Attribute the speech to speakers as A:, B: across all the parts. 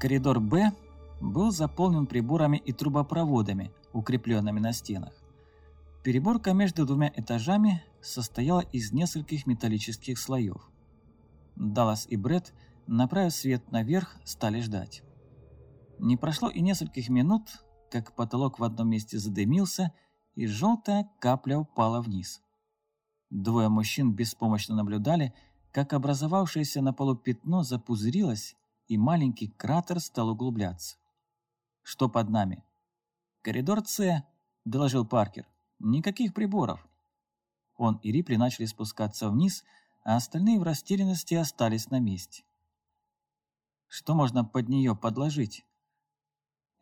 A: Коридор «Б» был заполнен приборами и трубопроводами, укрепленными на стенах. Переборка между двумя этажами состояла из нескольких металлических слоев. Даллас и Бред, направив свет наверх, стали ждать. Не прошло и нескольких минут, как потолок в одном месте задымился, и желтая капля упала вниз. Двое мужчин беспомощно наблюдали, как образовавшееся на полу пятно запузырилось, и маленький кратер стал углубляться. «Что под нами?» «Коридор С», — доложил Паркер. «Никаких приборов». Он и Рипли начали спускаться вниз, а остальные в растерянности остались на месте. «Что можно под нее подложить?»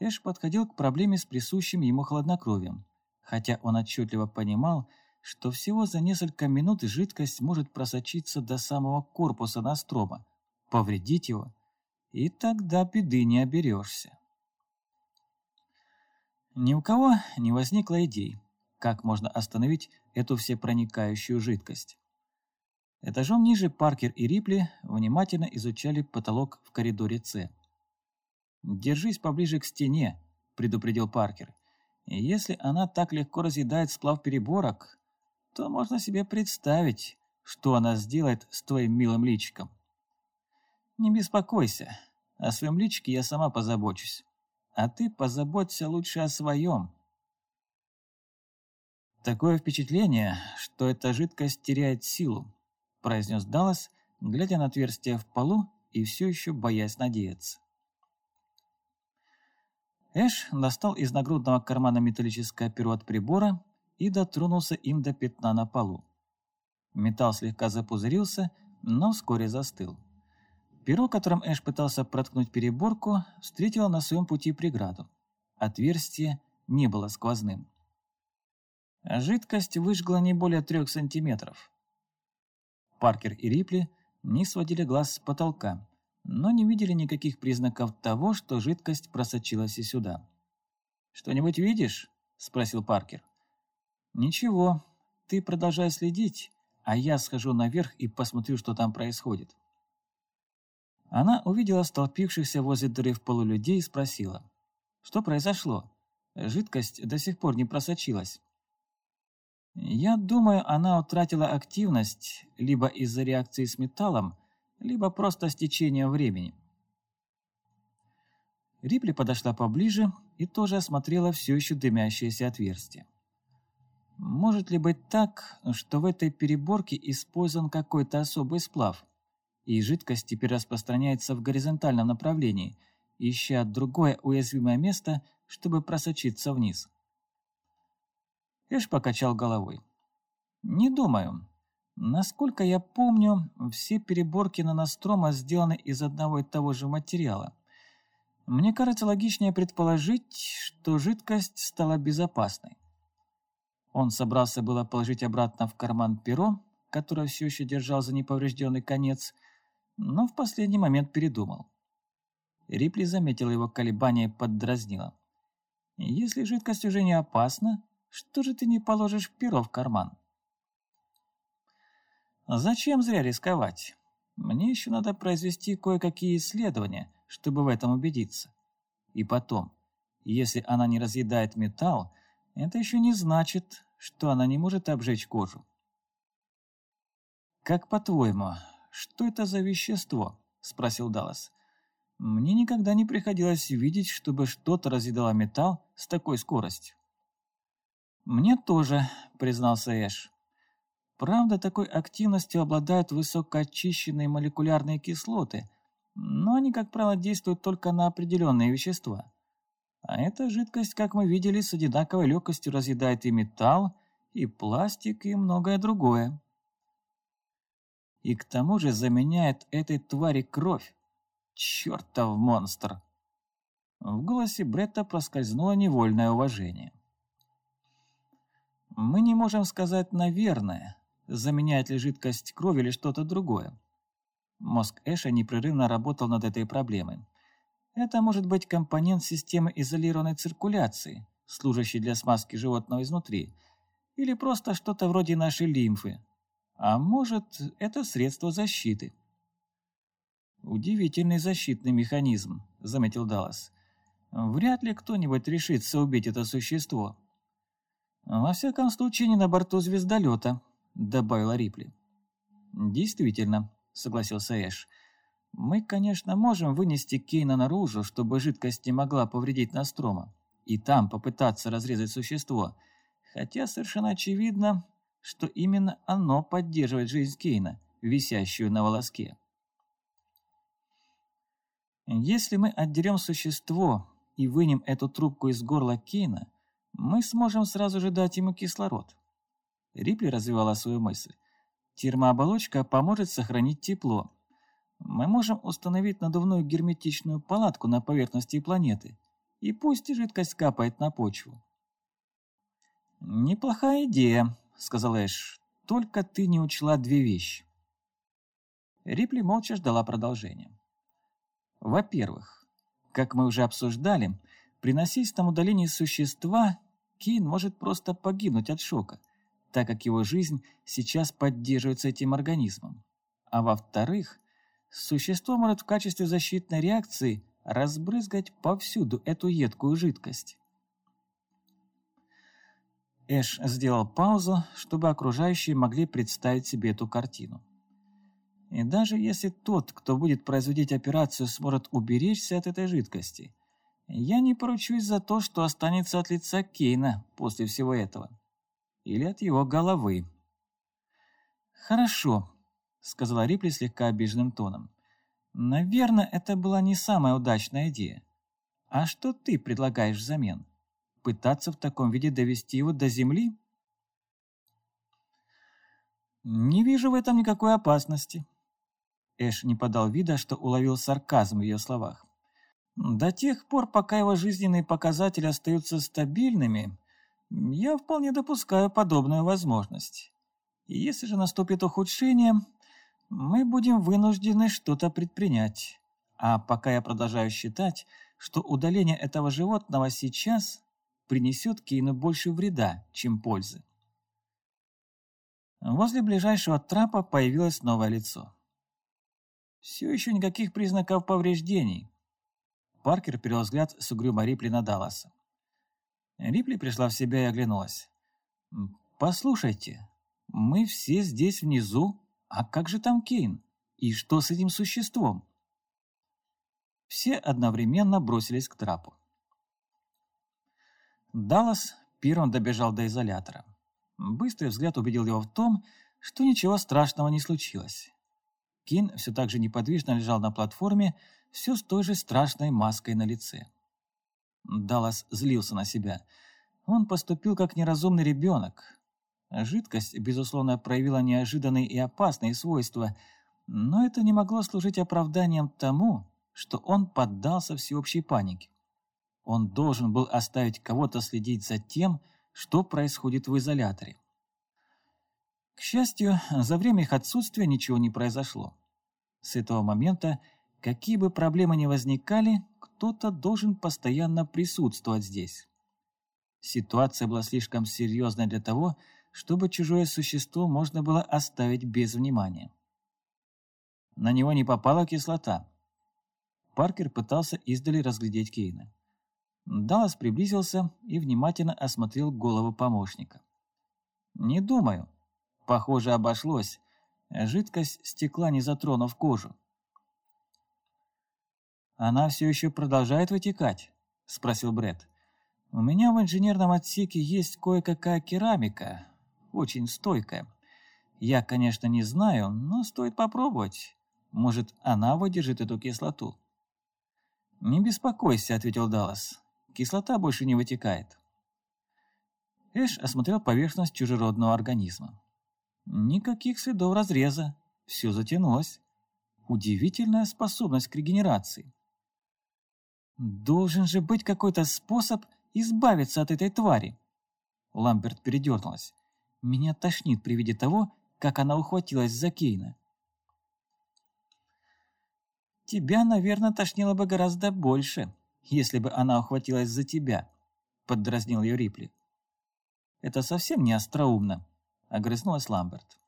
A: Эш подходил к проблеме с присущим ему хладнокровием, хотя он отчетливо понимал, что всего за несколько минут жидкость может просочиться до самого корпуса Настрома, повредить его, и тогда беды не оберешься. Ни у кого не возникло идей, как можно остановить эту всепроникающую жидкость. Этажом ниже Паркер и Рипли внимательно изучали потолок в коридоре С. «Держись поближе к стене», – предупредил Паркер. «Если она так легко разъедает сплав переборок, то можно себе представить, что она сделает с твоим милым личиком». «Не беспокойся, о своем личике я сама позабочусь, а ты позаботься лучше о своем». «Такое впечатление, что эта жидкость теряет силу», – произнес Даллас, глядя на отверстие в полу и все еще боясь надеяться. Эш достал из нагрудного кармана металлическое перо от прибора и дотронулся им до пятна на полу. Металл слегка запузырился, но вскоре застыл. Перо, которым Эш пытался проткнуть переборку, встретило на своем пути преграду. Отверстие не было сквозным. Жидкость выжгла не более трех сантиметров. Паркер и Рипли не сводили глаз с потолка, но не видели никаких признаков того, что жидкость просочилась и сюда. «Что-нибудь видишь?» – спросил Паркер. «Ничего, ты продолжай следить, а я схожу наверх и посмотрю, что там происходит». Она увидела столпившихся возле дыры в полу людей и спросила. «Что произошло? Жидкость до сих пор не просочилась». «Я думаю, она утратила активность либо из-за реакции с металлом, либо просто с течением времени. Рипли подошла поближе и тоже осмотрела все еще дымящееся отверстие. Может ли быть так, что в этой переборке использован какой-то особый сплав, и жидкость теперь распространяется в горизонтальном направлении, ища другое уязвимое место, чтобы просочиться вниз? Эш покачал головой. «Не думаю. Насколько я помню, все переборки на Настрома сделаны из одного и того же материала. Мне кажется логичнее предположить, что жидкость стала безопасной. Он собрался было положить обратно в карман перо, которое все еще держал за неповрежденный конец, но в последний момент передумал. Рипли заметила его колебания и поддразнила. «Если жидкость уже не опасна, что же ты не положишь перо в карман?» Зачем зря рисковать? Мне еще надо произвести кое-какие исследования, чтобы в этом убедиться. И потом, если она не разъедает металл, это еще не значит, что она не может обжечь кожу. «Как по-твоему, что это за вещество?» – спросил Даллас. «Мне никогда не приходилось видеть, чтобы что-то разъедало металл с такой скоростью». «Мне тоже», – признался Эш. Правда, такой активностью обладают высокоочищенные молекулярные кислоты, но они, как правило, действуют только на определенные вещества. А эта жидкость, как мы видели, с одинаковой легкостью разъедает и металл, и пластик, и многое другое. И к тому же заменяет этой твари кровь. Чертов монстр! В голосе Бретта проскользнуло невольное уважение. Мы не можем сказать «наверное», заменяет ли жидкость крови или что-то другое. Мозг Эша непрерывно работал над этой проблемой. Это может быть компонент системы изолированной циркуляции, служащей для смазки животного изнутри, или просто что-то вроде нашей лимфы. А может, это средство защиты. «Удивительный защитный механизм», — заметил Даллас. «Вряд ли кто-нибудь решится убить это существо». «Во всяком случае, не на борту звездолета», — добавила Рипли. «Действительно», — согласился Эш. «Мы, конечно, можем вынести Кейна наружу, чтобы жидкость не могла повредить Настрома, и там попытаться разрезать существо, хотя совершенно очевидно, что именно оно поддерживает жизнь Кейна, висящую на волоске». Если мы отдерем существо и вынем эту трубку из горла Кейна, мы сможем сразу же дать ему кислород. Рипли развивала свою мысль. Термооболочка поможет сохранить тепло. Мы можем установить надувную герметичную палатку на поверхности планеты, и пусть жидкость капает на почву. «Неплохая идея», — сказал Эш, — «только ты не учла две вещи». Рипли молча ждала продолжения. Во-первых, как мы уже обсуждали, при насильственном удалении существа Кейн может просто погибнуть от шока, так как его жизнь сейчас поддерживается этим организмом. А во-вторых, существо может в качестве защитной реакции разбрызгать повсюду эту едкую жидкость. Эш сделал паузу, чтобы окружающие могли представить себе эту картину. И даже если тот, кто будет производить операцию, сможет уберечься от этой жидкости, я не поручусь за то, что останется от лица Кейна после всего этого. Или от его головы. «Хорошо», — сказала Рипли слегка обиженным тоном. «Наверное, это была не самая удачная идея. А что ты предлагаешь взамен? Пытаться в таком виде довести его до земли?» «Не вижу в этом никакой опасности», Эш не подал вида, что уловил сарказм в ее словах. «До тех пор, пока его жизненные показатели остаются стабильными, я вполне допускаю подобную возможность. И если же наступит ухудшение, мы будем вынуждены что-то предпринять. А пока я продолжаю считать, что удаление этого животного сейчас принесет Кейну больше вреда, чем пользы. Возле ближайшего трапа появилось новое лицо. Все еще никаких признаков повреждений. Паркер перевел взгляд с угрюма Рипли на Далласа. Рипли пришла в себя и оглянулась. «Послушайте, мы все здесь внизу, а как же там Кейн? И что с этим существом?» Все одновременно бросились к трапу. Даллас первым добежал до изолятора. Быстрый взгляд убедил его в том, что ничего страшного не случилось. Кин все так же неподвижно лежал на платформе, все с той же страшной маской на лице. Даллас злился на себя. Он поступил как неразумный ребенок. Жидкость, безусловно, проявила неожиданные и опасные свойства, но это не могло служить оправданием тому, что он поддался всеобщей панике. Он должен был оставить кого-то следить за тем, что происходит в изоляторе. К счастью, за время их отсутствия ничего не произошло. С этого момента, какие бы проблемы ни возникали, кто-то должен постоянно присутствовать здесь. Ситуация была слишком серьезной для того, чтобы чужое существо можно было оставить без внимания. На него не попала кислота. Паркер пытался издали разглядеть Кейна. Даллас приблизился и внимательно осмотрел голову помощника. «Не думаю», Похоже, обошлось. Жидкость стекла, не затронув кожу. «Она все еще продолжает вытекать?» – спросил Бред. «У меня в инженерном отсеке есть кое-какая керамика, очень стойкая. Я, конечно, не знаю, но стоит попробовать. Может, она выдержит эту кислоту?» «Не беспокойся», – ответил Даллас. «Кислота больше не вытекает». Эш осмотрел поверхность чужеродного организма. Никаких следов разреза. Все затянулось. Удивительная способность к регенерации. Должен же быть какой-то способ избавиться от этой твари. Ламберт передернулась. Меня тошнит при виде того, как она ухватилась за Кейна. Тебя, наверное, тошнило бы гораздо больше, если бы она ухватилась за тебя, поддразнил ее Рипли. Это совсем не остроумно, — огрызнулась Ламберт.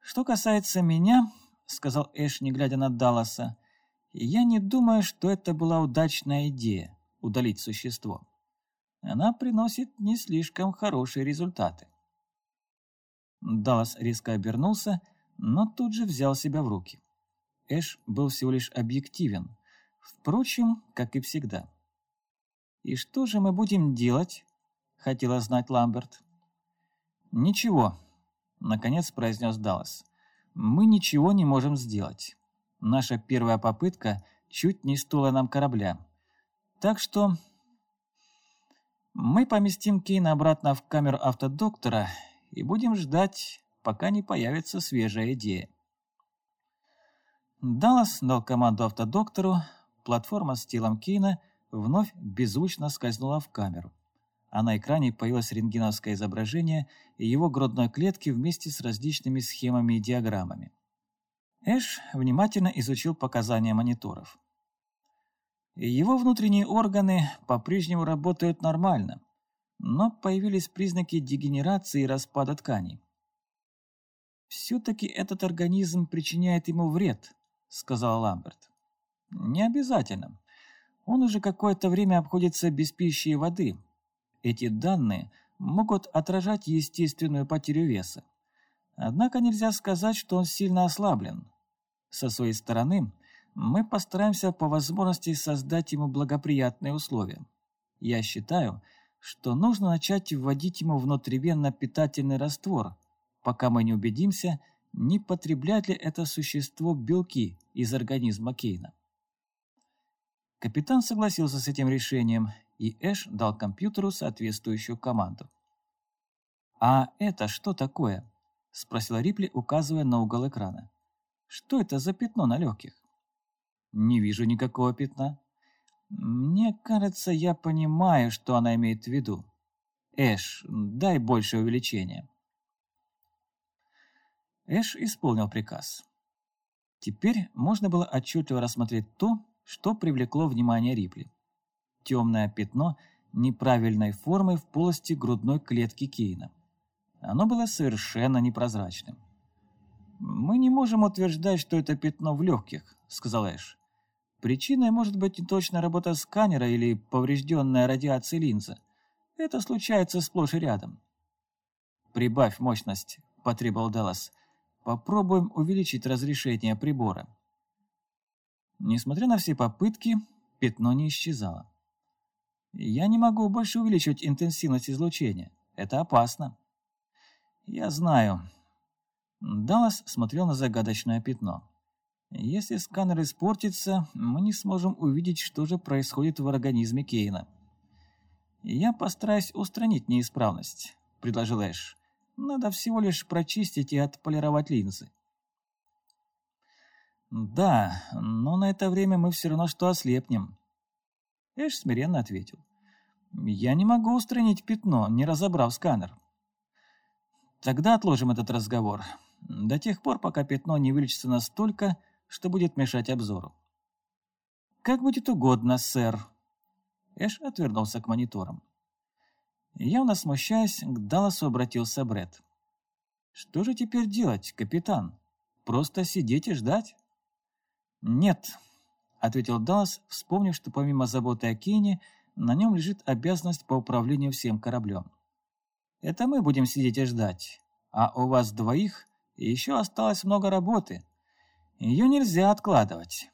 A: «Что касается меня, сказал Эш, не глядя на Далласа, — «я не думаю, что это была удачная идея — удалить существо. Она приносит не слишком хорошие результаты». Даллас резко обернулся, но тут же взял себя в руки. Эш был всего лишь объективен, впрочем, как и всегда. «И что же мы будем делать?» — хотела знать Ламберт. «Ничего», — наконец произнес Даллас. «Мы ничего не можем сделать. Наша первая попытка чуть не стоила нам корабля. Так что мы поместим Кейна обратно в камеру автодоктора и будем ждать, пока не появится свежая идея». Даллас дал команду автодоктору, платформа с телом Кейна вновь беззвучно скользнула в камеру а на экране появилось рентгеновское изображение его грудной клетки вместе с различными схемами и диаграммами. Эш внимательно изучил показания мониторов. Его внутренние органы по-прежнему работают нормально, но появились признаки дегенерации и распада тканей. «Все-таки этот организм причиняет ему вред», — сказал Ламберт. «Не обязательно. Он уже какое-то время обходится без пищи и воды, эти данные могут отражать естественную потерю веса. Однако нельзя сказать, что он сильно ослаблен. Со своей стороны, мы постараемся по возможности создать ему благоприятные условия. Я считаю, что нужно начать вводить ему внутривенно питательный раствор, пока мы не убедимся, не потребляет ли это существо белки из организма Кейна. Капитан согласился с этим решением и Эш дал компьютеру соответствующую команду. «А это что такое?» – спросила Рипли, указывая на угол экрана. «Что это за пятно на легких?» «Не вижу никакого пятна». «Мне кажется, я понимаю, что она имеет в виду. Эш, дай больше увеличения». Эш исполнил приказ. Теперь можно было отчетливо рассмотреть то, что привлекло внимание Рипли темное пятно неправильной формы в полости грудной клетки Кейна. Оно было совершенно непрозрачным. «Мы не можем утверждать, что это пятно в легких», — сказал Эш. «Причиной может быть неточная работа сканера или поврежденная радиацией линза. Это случается сплошь и рядом». «Прибавь мощность», — потребовал Даллас. «Попробуем увеличить разрешение прибора». Несмотря на все попытки, пятно не исчезало. Я не могу больше увеличивать интенсивность излучения. Это опасно. Я знаю. Даллас смотрел на загадочное пятно. Если сканер испортится, мы не сможем увидеть, что же происходит в организме Кейна. Я постараюсь устранить неисправность, предложил Эш. Надо всего лишь прочистить и отполировать линзы. Да, но на это время мы все равно что ослепнем. Эш смиренно ответил. «Я не могу устранить пятно, не разобрав сканер». «Тогда отложим этот разговор. До тех пор, пока пятно не вылечится настолько, что будет мешать обзору». «Как будет угодно, сэр». Эш отвернулся к мониторам. Явно смущаясь, к Далласу обратился Бред. «Что же теперь делать, капитан? Просто сидеть и ждать?» «Нет», ответил Даллас, вспомнив, что помимо заботы о Кейне, на нем лежит обязанность по управлению всем кораблем. «Это мы будем сидеть и ждать, а у вас двоих еще осталось много работы. Ее нельзя откладывать».